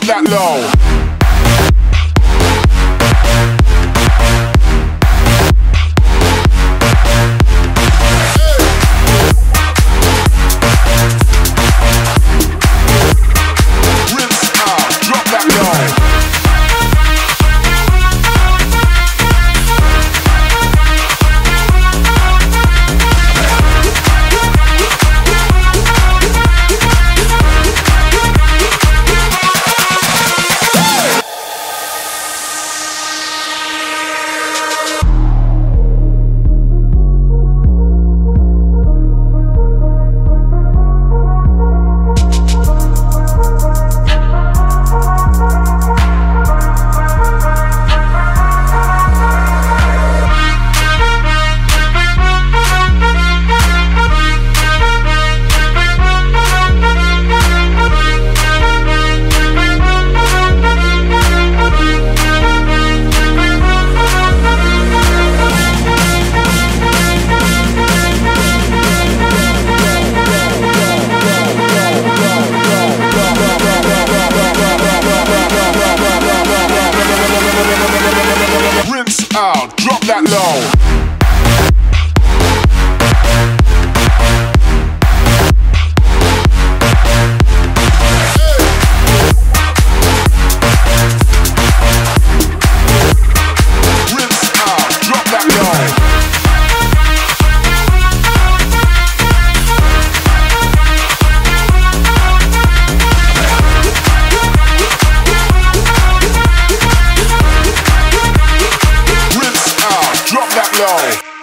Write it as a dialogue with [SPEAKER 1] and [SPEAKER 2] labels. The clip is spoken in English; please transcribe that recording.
[SPEAKER 1] drop that low. That low. flow.